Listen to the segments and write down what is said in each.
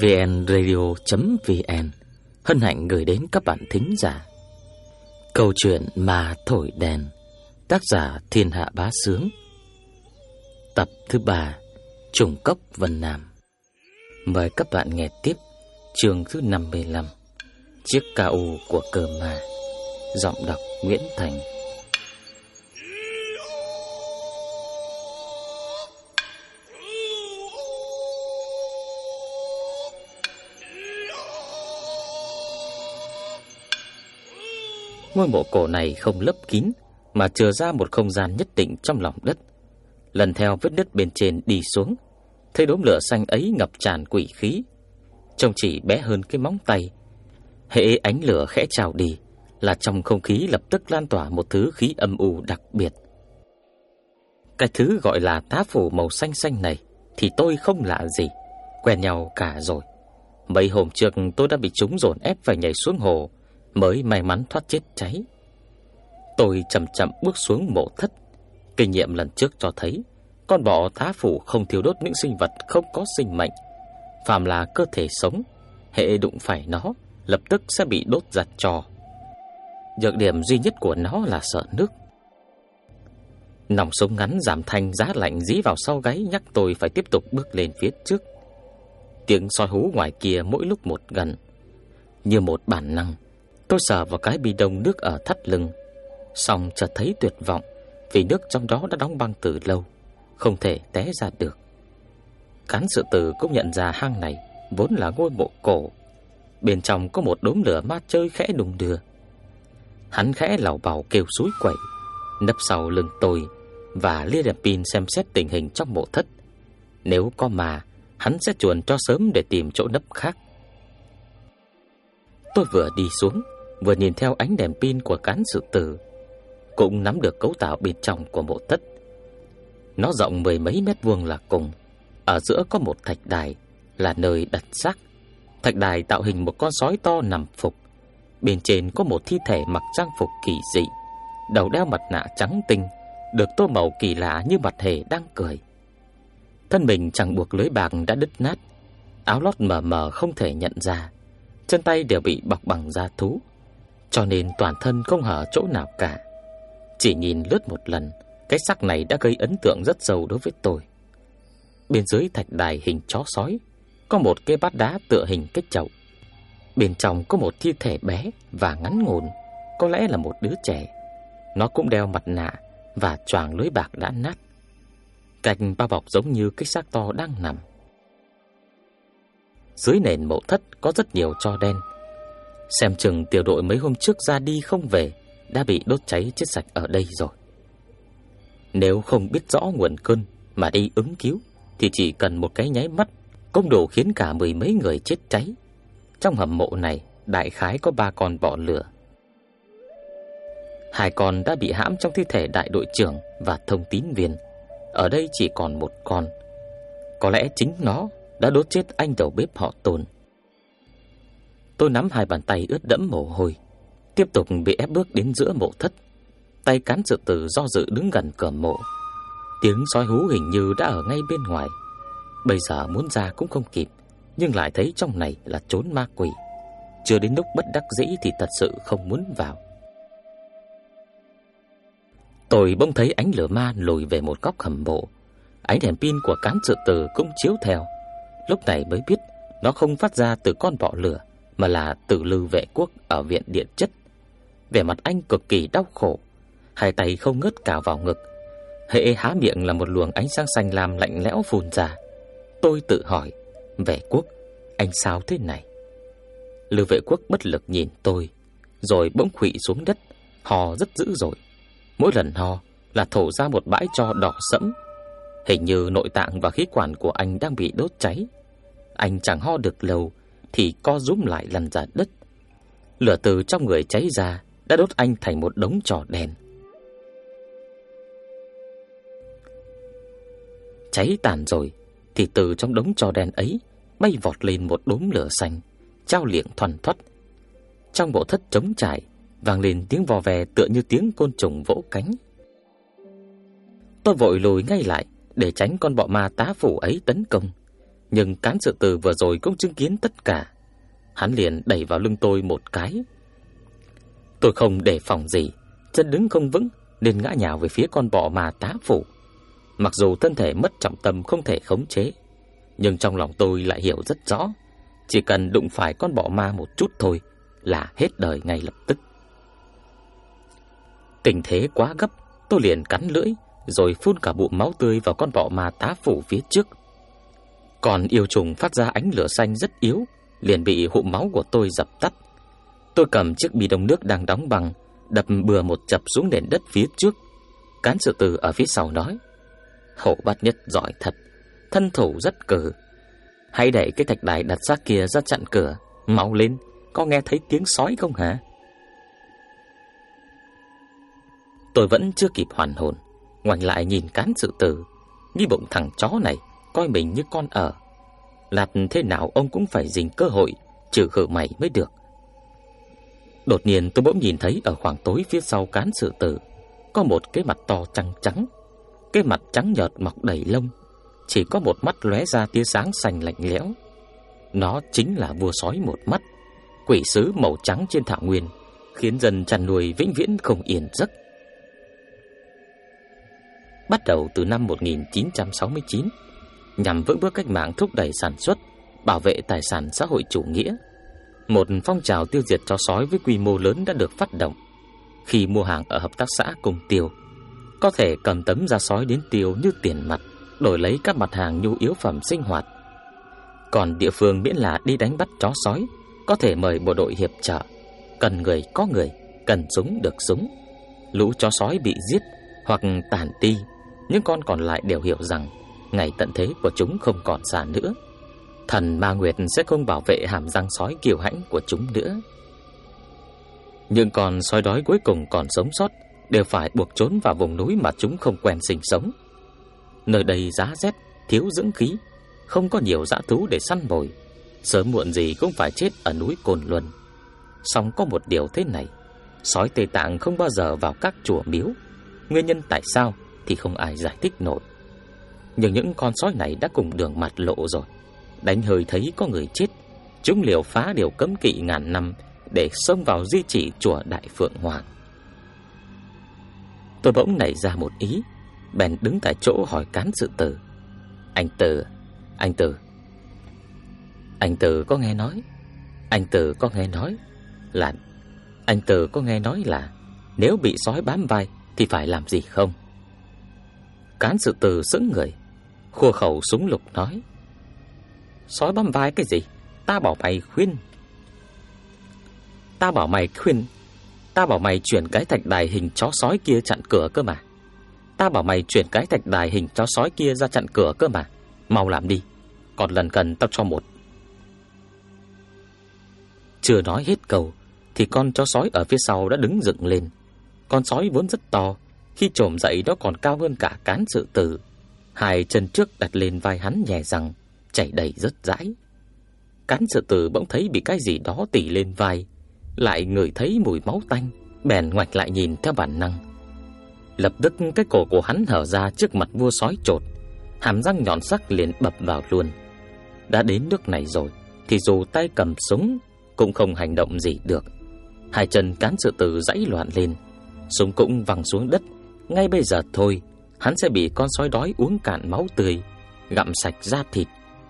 vnradio.vn hân hạnh gửi đến các bạn thính giả. Câu chuyện mà thổi đèn, tác giả Thiên Hạ Bá Sướng. Tập thứ ba, Trùng Cốc Vân Nam. Mời các bạn nghe tiếp chương thứ 55 chiếc ca của cờ mà. giọng đọc Nguyễn Thành. Ngôi mộ cổ này không lấp kín, Mà chừa ra một không gian nhất định trong lòng đất. Lần theo vết nứt bên trên đi xuống, Thấy đốm lửa xanh ấy ngập tràn quỷ khí. Trông chỉ bé hơn cái móng tay. Hệ ánh lửa khẽ trào đi, Là trong không khí lập tức lan tỏa một thứ khí âm u đặc biệt. Cái thứ gọi là tá phủ màu xanh xanh này Thì tôi không lạ gì, Quen nhau cả rồi. Mấy hôm trước tôi đã bị chúng dồn ép phải nhảy xuống hồ mới may mắn thoát chết cháy. Tôi chậm chậm bước xuống mộ thất. Kinh nghiệm lần trước cho thấy, con bọ thá phủ không thiêu đốt những sinh vật không có sinh mệnh. Phàm là cơ thể sống, hệ đụng phải nó, lập tức sẽ bị đốt giặt trò. Nhược điểm duy nhất của nó là sợ nước. Nòng súng ngắn giảm thanh giá lạnh dí vào sau gáy nhắc tôi phải tiếp tục bước lên phía trước. Tiếng soi hú ngoài kia mỗi lúc một gần. Như một bản năng, Tôi sờ vào cái bi đông nước ở thắt lưng, Xong chợt thấy tuyệt vọng Vì nước trong đó đã đóng băng từ lâu, Không thể té ra được. Cán sự tử cũng nhận ra hang này Vốn là ngôi mộ cổ, Bên trong có một đốm lửa ma chơi khẽ đùng đưa Hắn khẽ lảo bảo kêu suối quẩy Nấp sau lưng tôi Và lia đèn pin xem xét tình hình trong mộ thất. Nếu có mà, Hắn sẽ chuồn cho sớm để tìm chỗ nấp khác. Tôi vừa đi xuống vừa nhìn theo ánh đèn pin của cán sự tử, cũng nắm được cấu tạo bên trong của mộ thất. Nó rộng mười mấy mét vuông là cùng, ở giữa có một thạch đài là nơi đặt xác. Thạch đài tạo hình một con sói to nằm phục, bên trên có một thi thể mặc trang phục kỳ dị, đầu đeo mặt nạ trắng tinh, được tô màu kỳ lạ như mặt hề đang cười. Thân mình chẳng buộc lưới bạc đã đứt nát, áo lót mờ mờ không thể nhận ra, chân tay đều bị bọc bằng da thú, cho nên toàn thân không hở chỗ nào cả. Chỉ nhìn lướt một lần, cái sắc này đã gây ấn tượng rất sâu đối với tôi. Bên dưới thạch đài hình chó sói, có một cái bát đá tựa hình cái chậu. Bên trong có một thi thể bé và ngắn ngủn, có lẽ là một đứa trẻ. Nó cũng đeo mặt nạ và choàng lưới bạc đã nát. Cạnh bao bọc giống như cái xác to đang nằm. Dưới nền mộ thất có rất nhiều cho đen, Xem chừng tiểu đội mấy hôm trước ra đi không về, Đã bị đốt cháy chết sạch ở đây rồi. Nếu không biết rõ nguồn cơn Mà đi ứng cứu, Thì chỉ cần một cái nháy mắt Công đồ khiến cả mười mấy người chết cháy. Trong hầm mộ này, Đại khái có ba con bọ lửa. Hai con đã bị hãm trong thi thể đại đội trưởng Và thông tín viên. Ở đây chỉ còn một con. Có lẽ chính nó đã đốt chết anh đầu bếp họ tồn. Tôi nắm hai bàn tay ướt đẫm mồ hôi, tiếp tục bị ép bước đến giữa mộ thất. Tay cán sự tử do dự đứng gần cửa mộ. Tiếng sói hú hình như đã ở ngay bên ngoài. Bây giờ muốn ra cũng không kịp, nhưng lại thấy trong này là trốn ma quỷ. Chưa đến lúc bất đắc dĩ thì thật sự không muốn vào. Tôi bỗng thấy ánh lửa ma lùi về một góc hầm mộ. Ánh đèn pin của cán sự tử cũng chiếu theo. Lúc này mới biết nó không phát ra từ con bọ lửa mà là tử lưu vệ quốc ở viện điện chất. Vẻ mặt anh cực kỳ đau khổ, hai tay không ngớt cào vào ngực. Hệ há miệng là một luồng ánh sáng xanh lam lạnh lẽo phun ra. Tôi tự hỏi, vệ quốc, anh sao thế này? Lưu vệ quốc bất lực nhìn tôi, rồi bỗng khụy xuống đất, hò rất dữ rồi. Mỗi lần ho là thổ ra một bãi cho đỏ sẫm. Hình như nội tạng và khí quản của anh đang bị đốt cháy. Anh chẳng ho được lâu thì co rúm lại lăn ra đất. Lửa từ trong người cháy ra đã đốt anh thành một đống trò đèn. Cháy tàn rồi thì từ trong đống trò đèn ấy bay vọt lên một đốm lửa xanh, trao liệng thoăn thoắt. Trong bộ thất trống trải vang lên tiếng vò vè tựa như tiếng côn trùng vỗ cánh. Tôi vội lùi ngay lại để tránh con bọ ma tá phủ ấy tấn công. Nhưng cán sự tử vừa rồi cũng chứng kiến tất cả. Hắn liền đẩy vào lưng tôi một cái. Tôi không đề phòng gì, chân đứng không vững nên ngã nhào về phía con bọ ma tá phủ. Mặc dù thân thể mất trọng tâm không thể khống chế, nhưng trong lòng tôi lại hiểu rất rõ, chỉ cần đụng phải con bọ ma một chút thôi là hết đời ngay lập tức. Tình thế quá gấp, tôi liền cắn lưỡi rồi phun cả bụng máu tươi vào con bọ ma tá phủ phía trước. Còn yêu trùng phát ra ánh lửa xanh rất yếu, liền bị hụm máu của tôi dập tắt. Tôi cầm chiếc bì đồng nước đang đóng bằng, đập bừa một chập xuống nền đất phía trước. Cán sự tử ở phía sau nói: hậu bát nhất giỏi thật, thân thủ rất cử. Hãy đẩy cái thạch đài đặt xác kia ra chặn cửa, mau lên, có nghe thấy tiếng sói không hả?" Tôi vẫn chưa kịp hoàn hồn, ngoảnh lại nhìn cán sự tử, nghi bụng thằng chó này coi mình như con ở. Lạt thế nào ông cũng phải dình cơ hội trừ khử mày mới được. Đột nhiên tôi bỗng nhìn thấy ở khoảng tối phía sau cán sự tử có một cái mặt to trắng trắng, cái mặt trắng nhợt mọc đầy lông, chỉ có một mắt lóe ra tia sáng xanh lạnh lẽo. Nó chính là vua sói một mắt, quỷ sứ màu trắng trên thảo nguyên, khiến dân chăn nuôi vĩnh viễn không yên giấc. Bắt đầu từ năm 1969, nhằm vững bước cách mạng thúc đẩy sản xuất, bảo vệ tài sản xã hội chủ nghĩa, một phong trào tiêu diệt chó sói với quy mô lớn đã được phát động. Khi mua hàng ở hợp tác xã cùng tiêu, có thể cầm tấm da sói đến tiêu như tiền mặt, đổi lấy các mặt hàng nhu yếu phẩm sinh hoạt. Còn địa phương miễn là đi đánh bắt chó sói, có thể mời bộ đội hiệp trợ, cần người có người, cần súng được súng. Lũ chó sói bị giết hoặc tàn ti, những con còn lại đều hiểu rằng ngày tận thế của chúng không còn xa nữa. Thần Ma Nguyệt sẽ không bảo vệ hàm răng sói kiều hãnh của chúng nữa. Nhưng con sói đói cuối cùng còn sống sót đều phải buộc trốn vào vùng núi mà chúng không quen sinh sống. Nơi đây giá rét, thiếu dưỡng khí, không có nhiều dã thú để săn mồi, sớm muộn gì cũng phải chết ở núi Cồn Luân. Song có một điều thế này, sói Tây Tạng không bao giờ vào các chùa miếu. Nguyên nhân tại sao thì không ai giải thích nổi. Nhưng những con sói này đã cùng đường mặt lộ rồi đánh hơi thấy có người chết, chúng liều phá điều cấm kỵ ngàn năm để xông vào di chỉ chùa Đại Phượng Hoàng. Tôi bỗng nảy ra một ý, bèn đứng tại chỗ hỏi cán sự tử. Anh Tử, anh Tử. Anh Tử có nghe nói, anh Tử có nghe nói là anh Tử có nghe nói là nếu bị sói bám vai thì phải làm gì không? Cán sự tử sững người, khua khẩu súng lục nói: Sói băm vai cái gì? Ta bảo mày khuyên. Ta bảo mày khuyên. Ta bảo mày chuyển cái thạch đài hình chó sói kia chặn cửa cơ mà. Ta bảo mày chuyển cái thạch đài hình chó sói kia ra chặn cửa cơ mà. Mau làm đi. Còn lần cần tao cho một. Chưa nói hết câu, Thì con chó sói ở phía sau đã đứng dựng lên. Con sói vốn rất to, Khi trồm dậy nó còn cao hơn cả cán sự tử. Hai chân trước đặt lên vai hắn nhẹ rằng chảy đầy rất dãi. Cán sợ tử bỗng thấy bị cái gì đó tỉ lên vai, lại ngửi thấy mùi máu tanh, bèn ngoảnh lại nhìn theo bản năng. Lập tức cái cổ của hắn hở ra trước mặt vua sói trột, hàm răng nhọn sắc liền bập vào luôn. Đã đến nước này rồi, thì dù tay cầm súng cũng không hành động gì được. Hai chân cán sự tử dãy loạn lên, súng cũng văng xuống đất. Ngay bây giờ thôi, hắn sẽ bị con sói đói uống cạn máu tươi, gặm sạch da thịt,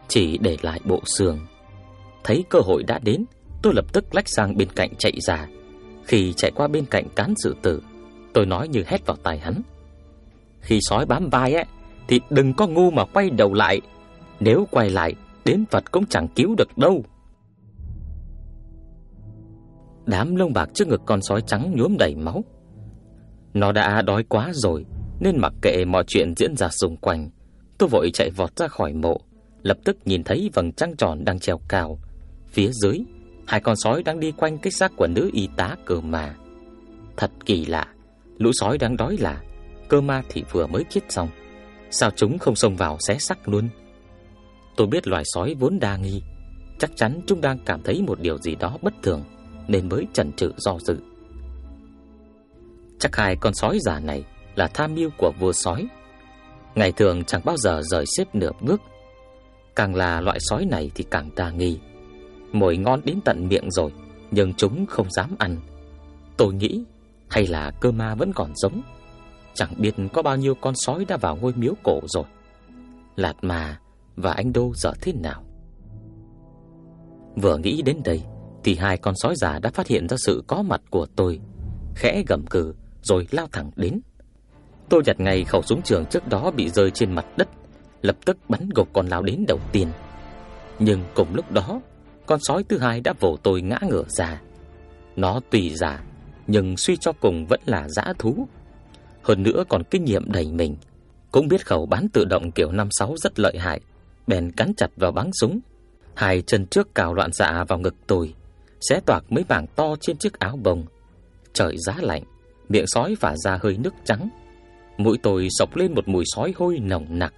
chỉ để lại bộ xương. Thấy cơ hội đã đến, tôi lập tức lách sang bên cạnh chạy ra. Khi chạy qua bên cạnh cán sự tử, tôi nói như hét vào tai hắn. Khi sói bám vai ấy, thì đừng có ngu mà quay đầu lại. Nếu quay lại, đến Phật cũng chẳng cứu được đâu. Đám lông bạc trước ngực con sói trắng nhuốm đầy máu. Nó đã đói quá rồi, nên mặc kệ mọi chuyện diễn ra xung quanh. Tôi vội chạy vọt ra khỏi mộ, lập tức nhìn thấy vầng trăng tròn đang treo cao. Phía dưới, hai con sói đang đi quanh cái xác của nữ y tá cơ mà. Thật kỳ lạ, lũ sói đang đói là cơ ma thì vừa mới chết xong, sao chúng không xông vào xé xác luôn? Tôi biết loài sói vốn đa nghi, chắc chắn chúng đang cảm thấy một điều gì đó bất thường nên mới chần chừ do dự. Chắc hai con sói già này là tham mưu của vua sói. Ngày thường chẳng bao giờ rời xếp nửa bước. Càng là loại sói này thì càng ta nghi. Mồi ngon đến tận miệng rồi, Nhưng chúng không dám ăn. Tôi nghĩ, Hay là cơ ma vẫn còn sống. Chẳng biết có bao nhiêu con sói đã vào ngôi miếu cổ rồi. Lạt mà và anh Đô giờ thế nào? Vừa nghĩ đến đây, Thì hai con sói già đã phát hiện ra sự có mặt của tôi, Khẽ gầm cừ, Rồi lao thẳng đến. Tôi nhặt ngay khẩu súng trường trước đó bị rơi trên mặt đất, Lập tức bắn gục con lao đến đầu tiên. Nhưng cùng lúc đó, Con sói thứ hai đã vồ tôi ngã ngửa ra. Nó tùy giả, Nhưng suy cho cùng vẫn là dã thú. Hơn nữa còn kinh nghiệm đầy mình, Cũng biết khẩu bán tự động kiểu 56 rất lợi hại, Bèn cắn chặt vào bắn súng. Hai chân trước cào loạn xạ vào ngực tôi, Xé toạc mấy mảng to trên chiếc áo bông. Trời giá lạnh, Miệng sói phả ra hơi nước trắng. Mũi tôi sộc lên một mùi sói hôi nồng nặc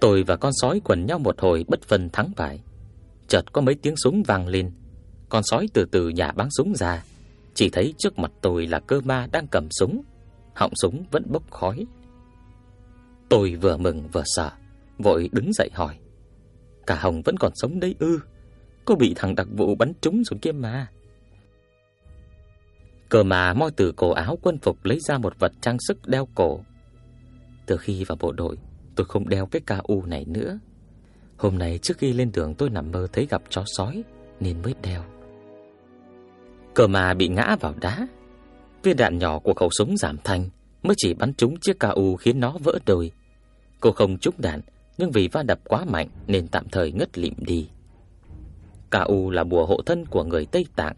Tôi và con sói quần nhau một hồi bất phân thắng bại. Chợt có mấy tiếng súng vang lên. Con sói từ từ nhả bắn súng ra, chỉ thấy trước mặt tôi là cơ ma đang cầm súng, họng súng vẫn bốc khói. Tôi vừa mừng vừa sợ, vội đứng dậy hỏi: "Cả Hồng vẫn còn sống đấy ư? Có bị thằng đặc vụ bắn trúng rồi kia mà?" Cờ mà moi từ cổ áo quân phục lấy ra một vật trang sức đeo cổ. Từ khi vào bộ đội, tôi không đeo cái ca u này nữa. Hôm nay trước khi lên đường tôi nằm mơ thấy gặp chó sói nên mới đeo. Cờ mà bị ngã vào đá. Viên đạn nhỏ của khẩu súng giảm thanh mới chỉ bắn trúng chiếc ca u khiến nó vỡ đôi. Cô không trúng đạn nhưng vì va đập quá mạnh nên tạm thời ngất lịm đi. Ca u là bùa hộ thân của người Tây Tạng,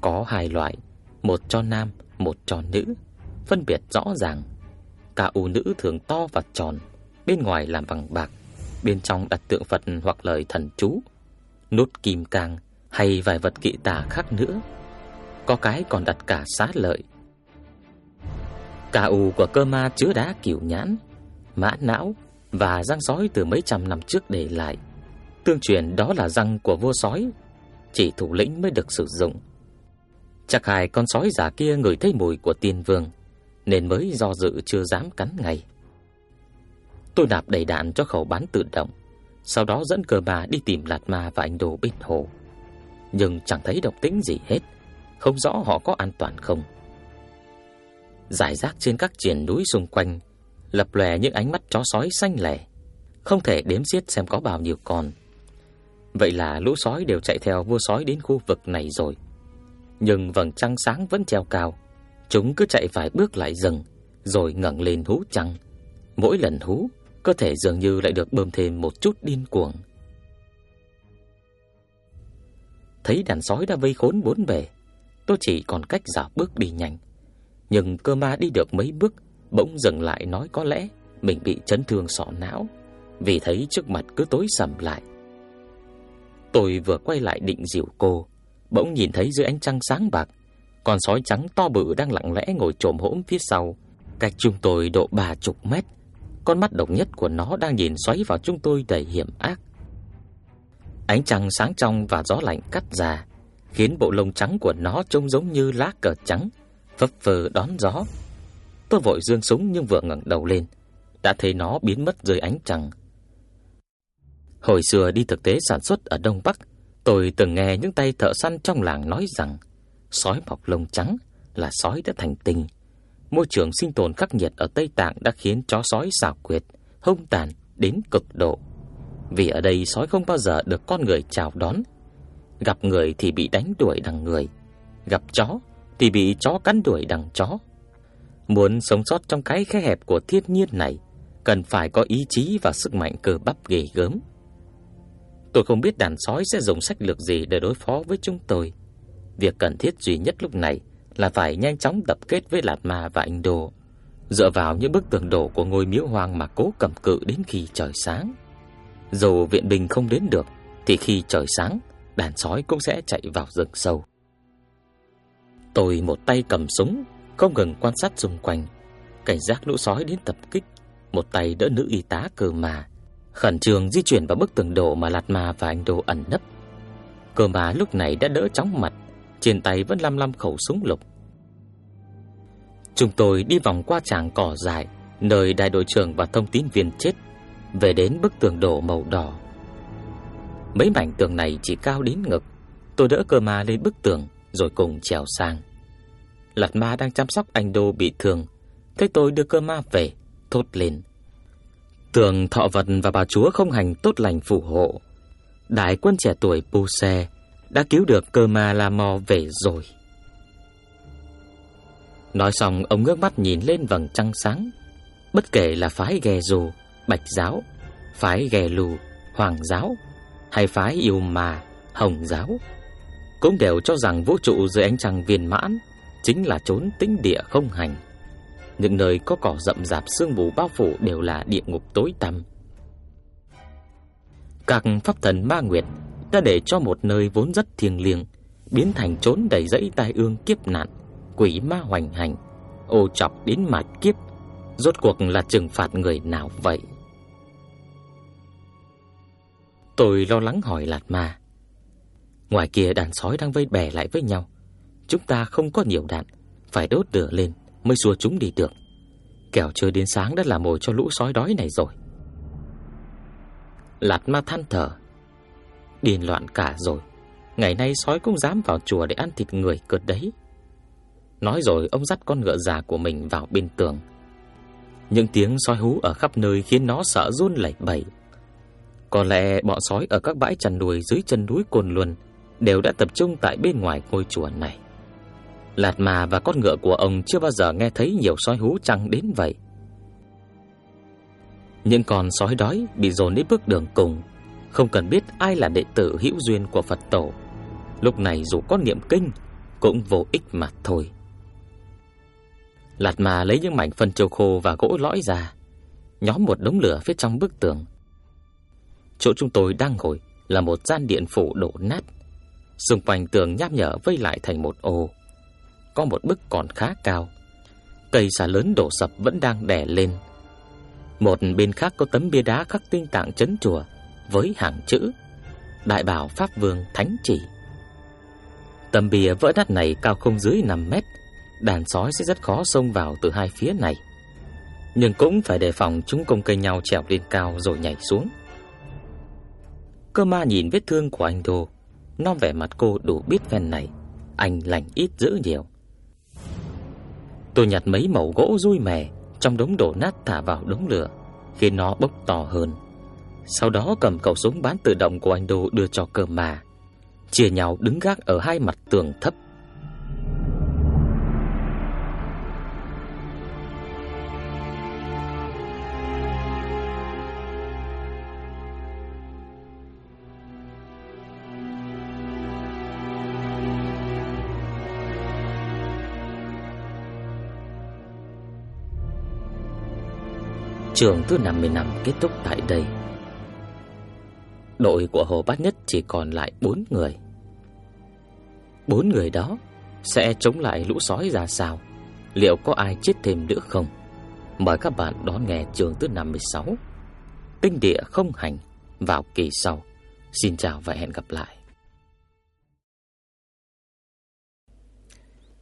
có hai loại, một cho nam, một cho nữ, phân biệt rõ ràng. Cả u nữ thường to và tròn, bên ngoài làm bằng bạc, bên trong đặt tượng Phật hoặc lời thần chú, nút kim cang hay vài vật kỵ tà khác nữa. Có cái còn đặt cả xá lợi. Cả u của cơ ma chứa đá kiểu nhãn, mã não và răng sói từ mấy trăm năm trước để lại. Tương truyền đó là răng của vua sói, chỉ thủ lĩnh mới được sử dụng. Chắc hai con sói già kia ngửi thấy mùi của tiên vương, nên mới do dự chưa dám cắn ngay. Tôi nạp đầy đạn cho khẩu bắn tự động, sau đó dẫn cờ bà đi tìm Lạt Ma và anh Đồ bên hồ. Nhưng chẳng thấy động tĩnh gì hết, không rõ họ có an toàn không. Giải rác trên các triển núi xung quanh, lập lòe những ánh mắt chó sói xanh lẻ, không thể đếm xiết xem có bao nhiêu con. Vậy là lũ sói đều chạy theo vua sói đến khu vực này rồi. Nhưng vầng trăng sáng vẫn treo cao, chúng cứ chạy vài bước lại dừng, rồi ngẩng lên hú trăng. Mỗi lần hú cơ thể dường như lại được bơm thêm một chút điên cuồng. Thấy đàn sói đã vây khốn bốn bề, tôi chỉ còn cách dạo bước đi nhanh. Nhưng cơ ma đi được mấy bước, bỗng dừng lại nói có lẽ mình bị chấn thương sọ não, vì thấy trước mặt cứ tối sầm lại. Tôi vừa quay lại định dìu cô, bỗng nhìn thấy dưới ánh trăng sáng bạc, con sói trắng to bự đang lặng lẽ ngồi trồm hổm phía sau, cách chúng tôi độ ba chục mét. Con mắt độc nhất của nó đang nhìn xoáy vào chúng tôi đầy hiểm ác. Ánh trăng sáng trong và gió lạnh cắt ra, khiến bộ lông trắng của nó trông giống như lá cờ trắng, phấp phơ đón gió. Tôi vội dương súng nhưng vừa ngẩng đầu lên, đã thấy nó biến mất dưới ánh trăng. Hồi xưa đi thực tế sản xuất ở Đông Bắc, tôi từng nghe những tay thợ săn trong làng nói rằng sói mọc lông trắng là sói đã thành tinh, Môi trường sinh tồn khắc nghiệt ở Tây Tạng đã khiến chó sói xảo quyệt, hung tàn đến cực độ. Vì ở đây sói không bao giờ được con người chào đón. Gặp người thì bị đánh đuổi đằng người, gặp chó thì bị chó cắn đuổi đằng chó. Muốn sống sót trong cái khe hẹp của thiên nhiên này, cần phải có ý chí và sức mạnh cơ bắp ghê gớm. Tôi không biết đàn sói sẽ dùng sách lược gì để đối phó với chúng tôi. Việc cần thiết duy nhất lúc này là phải nhanh chóng tập kết với Lạt Ma và Anh Đô, dựa vào những bức tường đổ của ngôi miếu hoang mà cố cầm cự đến khi trời sáng. Dù viện binh không đến được, thì khi trời sáng, đàn sói cũng sẽ chạy vào rừng sâu. Tôi một tay cầm súng, không ngừng quan sát xung quanh, cảnh giác lũ sói đến tập kích, một tay đỡ nữ y tá cờ mà, khẩn trương di chuyển vào bức tường đổ mà Lạt Ma và Anh Đô ẩn nấp. Cơ mà lúc này đã đỡ chóng mặt, trên tay vẫn lăm lăm khẩu súng lục. Chúng tôi đi vòng qua tràng cỏ dài, nơi đại đội trưởng và thông tín viên chết, Về đến bức tường đổ màu đỏ Mấy mảnh tường này chỉ cao đến ngực Tôi đỡ cơ ma lên bức tường Rồi cùng trèo sang Lạt ma đang chăm sóc anh Đô bị thương Thấy tôi đưa cơ ma về Thốt lên Tưởng thọ vật và bà chúa không hành tốt lành phù hộ. Đại quân trẻ tuổi Pu Xe Đã cứu được cơ ma La Mò về rồi. Nói xong, ông ngước mắt nhìn lên vầng trăng sáng. Bất kể là phái ghè dù Bạch giáo, Phái ghè lù, Hoàng giáo, Hay phái yêu mà, Hồng giáo, Cũng đều cho rằng vũ trụ dưới ánh trăng viên mãn Chính là chốn tĩnh địa không hành. Những nơi có cỏ rậm rạp sương mù bao phủ Đều là địa ngục tối tăm. Các pháp thần ma nguyệt Đã để cho một nơi vốn rất thiêng liêng, Biến thành chốn đầy dẫy tai ương kiếp nạn, Quỷ ma hoành hành, Ô chọc đến mạt kiếp. Rốt cuộc là trừng phạt người nào vậy? Tôi lo lắng hỏi Lạt Ma. Ngoài kia đàn sói đang vây bè lại với nhau, Chúng ta không có nhiều đạn, Phải đốt lửa lên. Mới xua chúng đi được. Kẻo chơi đến sáng đã là mồi cho lũ sói đói này rồi. Lạt ma than thở. Điên loạn cả rồi. Ngày nay sói cũng dám vào chùa để ăn thịt người cợt đấy. Nói rồi ông dắt con ngựa già của mình vào bên tường. Những tiếng sói hú ở khắp nơi khiến nó sợ run lẩy bẩy. Có lẽ bọn sói ở các bãi chăn nuôi dưới chân núi Cồn Luân Đều đã tập trung tại bên ngoài ngôi chùa này. Lạt mà và con ngựa của ông chưa bao giờ nghe thấy nhiều sói hú chăng đến vậy. Những con sói đói bị dồn đến bước đường cùng, Không cần biết ai là đệ tử hữu duyên của Phật tổ. Lúc này dù có niệm kinh, Cũng vô ích mà thôi. Lạt mà lấy những mảnh phân châu khô và gỗ lõi ra, Nhóm một đống lửa phía trong bức tường. Chỗ chúng tôi đang ngồi Là một gian điện phủ đổ nát. Xung quanh tường nháp nhở vây lại thành một ô. Có một bức còn khá cao Cây xà lớn đổ sập vẫn đang đè lên Một bên khác có tấm bia đá khắc tinh tạng chấn chùa Với hàng chữ Đại bảo Pháp Vương Thánh Chỉ Tấm bia vỡ nát này cao không dưới 5 mét đàn sói sẽ rất khó xông vào từ hai phía này. Nhưng cũng phải đề phòng chúng công cây nhau trèo lên cao rồi nhảy xuống. Cơ ma nhìn vết thương của anh Đô, nó vẻ mặt cô đủ biết ven này, anh lành ít dữ nhiều. Tôi nhặt mấy mẩu gỗ rui mè trong đống đổ nát thả vào đống lửa, khiến nó bốc to hơn. Sau đó cầm khẩu súng bán tự động của anh Đô đưa cho cơ mà chia nhau đứng gác ở hai mặt tường thấp Trường thứ 50 năm kết thúc tại đây. Đội của Hồ Bát Nhất chỉ còn lại 4 người. Bốn người đó sẽ chống lại lũ sói ra sao? Liệu có ai chết thêm nữa không? Mời các bạn đón nghe trường thứ 56. Tinh địa không hành vào kỳ sau. Xin chào và hẹn gặp lại.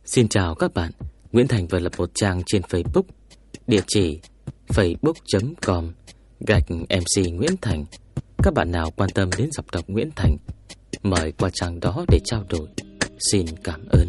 Xin chào các bạn. Nguyễn Thành vừa lập một trang trên Facebook, địa chỉ facebook.com gạch MC Nguyễn Thành. Các bạn nào quan tâm đến dọc đọc Nguyễn Thành, mời qua trang đó để trao đổi. Xin cảm ơn.